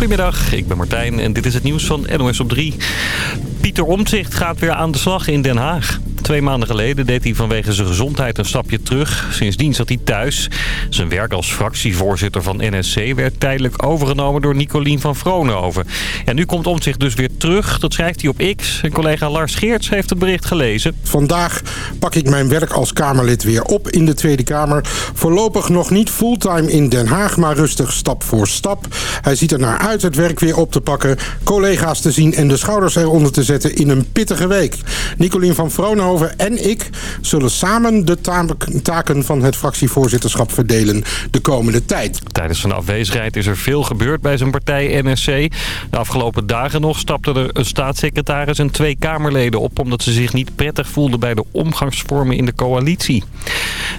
Goedemiddag, ik ben Martijn en dit is het nieuws van NOS op 3. Pieter Omtzigt gaat weer aan de slag in Den Haag. Twee maanden geleden deed hij vanwege zijn gezondheid een stapje terug. Sindsdien zat hij thuis. Zijn werk als fractievoorzitter van NSC werd tijdelijk overgenomen door Nicolien van Vroonhoven. En nu komt Omtzigt dus weer terug. Dat schrijft hij op X. En collega Lars Geerts heeft het bericht gelezen. Vandaag pak ik mijn werk als Kamerlid weer op in de Tweede Kamer. Voorlopig nog niet fulltime in Den Haag, maar rustig stap voor stap. Hij ziet er naar uit het werk weer op te pakken, collega's te zien en de schouders eronder te zetten in een pittige week. Nicolien van Vroonhoven en ik zullen samen de taken van het fractievoorzitterschap verdelen de komende tijd. Tijdens zijn afwezigheid is er veel gebeurd bij zijn partij NSC. De afgelopen dagen nog stapten er een staatssecretaris en twee Kamerleden op... omdat ze zich niet prettig voelden bij de omgangsvormen in de coalitie.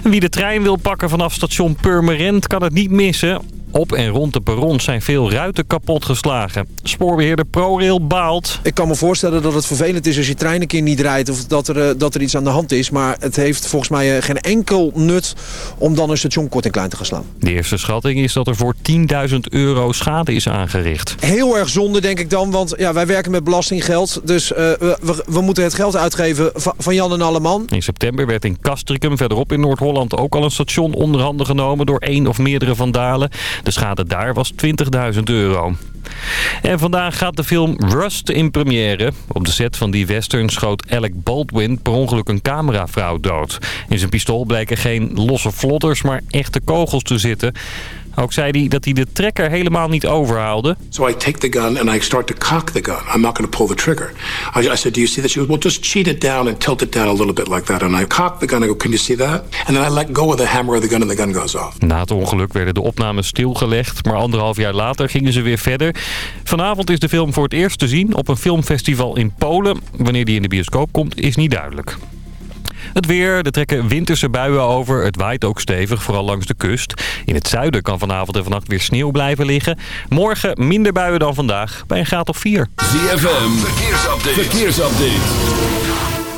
Wie de trein wil pakken vanaf station Purmerend kan het niet missen. Op en rond de perrons zijn veel ruiten kapot geslagen. Spoorbeheerder ProRail baalt. Ik kan me voorstellen dat het vervelend is als je trein een keer niet rijdt... of dat er, eh, dat er iets aan de hand is. Maar het heeft volgens mij eh, geen enkel nut om dan een station kort en klein te gaan slaan. De eerste schatting is dat er voor 10.000 euro schade is aangericht. Heel erg zonde denk ik dan, want ja, wij werken met belastinggeld. Dus uh, we, we, moeten het geld uitgeven van Jan en Alleman. In september werd in Castricum, verderop in Noord-Holland... ook al een station onderhanden genomen door één of meerdere vandalen. De schade daar was 20.000 euro. En vandaag gaat de film Rust in première. Op de set van die western schoot Alec Baldwin per ongeluk een cameravrouw dood. In zijn pistool blijken geen losse vlodders, maar echte kogels te zitten. Ook zei hij dat hij de trekker helemaal niet overhaalde. So I take the gun and I start to cock the gun. I'm not going to pull the trigger. I, I said, do you see that? She goes, well, just cheat it down and tilt it down a little bit like that. And I cock the gun. I go, can you see that? And then I let go of the hammer of the gun and the gun goes off. Na het ongeluk werden de opnames stilgelegd, maar anderhalf jaar later gingen ze weer verder. Vanavond is de film voor het eerst te zien op een filmfestival in Polen. Wanneer die in de bioscoop komt, is niet duidelijk. Het weer, er trekken winterse buien over. Het waait ook stevig, vooral langs de kust. In het zuiden kan vanavond en vannacht weer sneeuw blijven liggen. Morgen minder buien dan vandaag, bij een graad of 4. ZFM, verkeersupdate. verkeersupdate.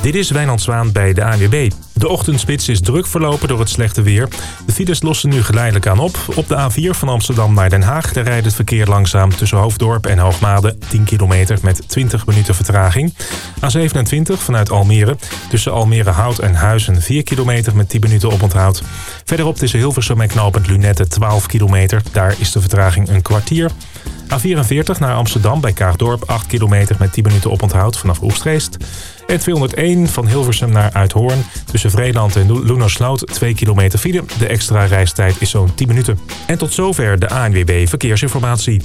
Dit is Wijnand Zwaan bij de ANWB. De ochtendspits is druk verlopen door het slechte weer. De files lossen nu geleidelijk aan op. Op de A4 van Amsterdam naar Den Haag daar rijdt het verkeer langzaam tussen Hoofddorp en Hoogmade. 10 kilometer met 20 minuten vertraging. A27 vanuit Almere tussen Almere Hout en Huizen 4 kilometer met 10 minuten oponthoud. Verderop tussen Hilversum en Knopend Lunette 12 kilometer. Daar is de vertraging een kwartier. A44 naar Amsterdam bij Kaagdorp 8 kilometer met 10 minuten oponthoud vanaf Oegstreest. En 201 van Hilversum naar Uithoorn tussen Vreeland en Loenersloot 2 kilometer file. De extra reistijd is zo'n 10 minuten. En tot zover de ANWB Verkeersinformatie.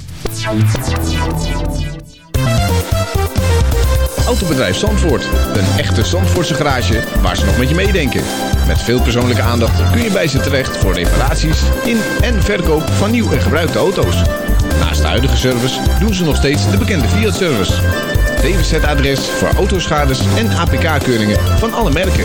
Autobedrijf Zandvoort. Een echte Zandvoortse garage waar ze nog met je meedenken. Met veel persoonlijke aandacht kun je bij ze terecht voor reparaties in en verkoop van nieuw en gebruikte auto's. Naast de huidige service doen ze nog steeds de bekende Fiat-service. DWZ-adres voor autoschades en APK-keuringen van alle merken.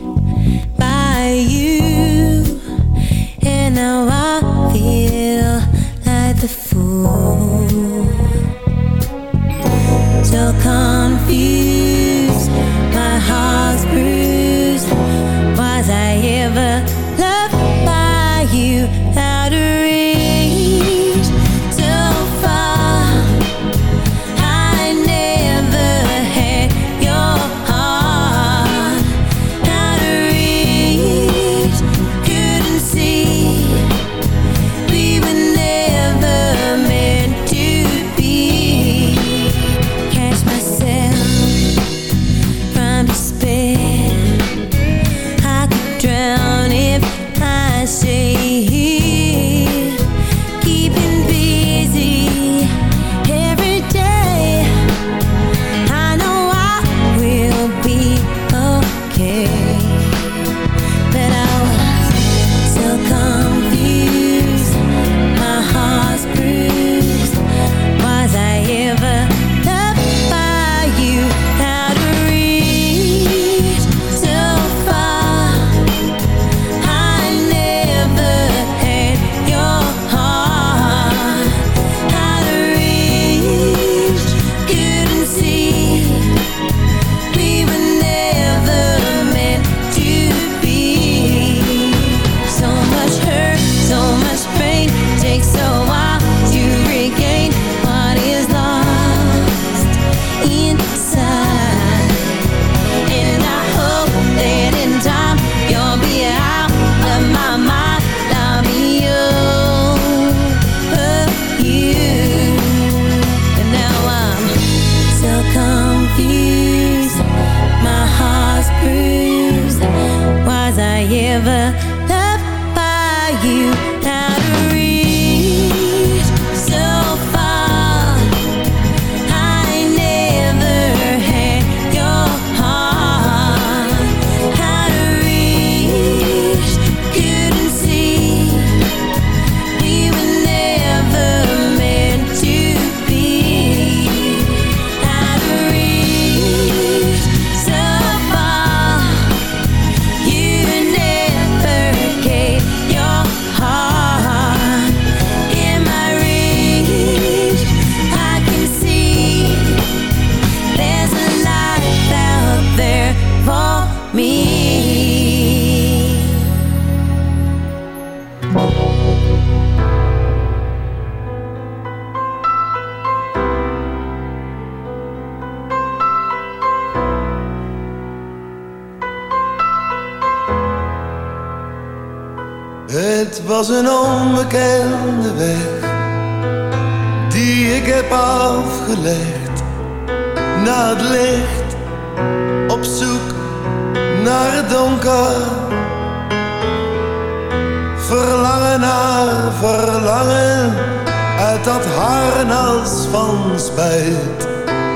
spijt,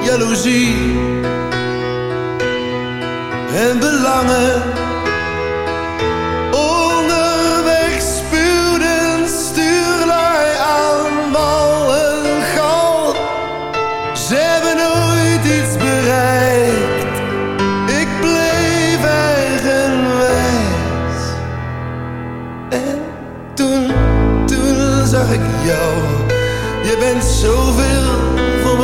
jaloezie en belangen. Onderweg spuwden stuurlui aan wallen gal. Ze hebben nooit iets bereikt, ik bleef eigenwijs. En toen, toen zag ik jou, je bent zoveel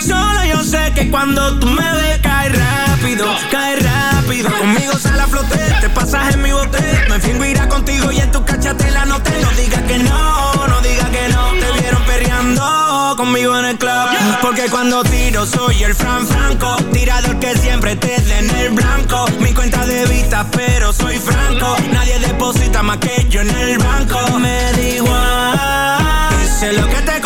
Solo yo sé que cuando tú me ves, cae rápido, cae rápido. Conmigo sale a flote, te pasas en mi bote. Me fingo irá contigo y en tu cachate la noté. No digas que no, no digas que no. Te vieron perreando conmigo en el club. Porque cuando tiro soy el Fran Franco. Tirador que siempre te dé en el blanco. Mi cuenta de vista, pero soy franco. Nadie deposita más que yo en el banco. Me da igual. Dice lo que te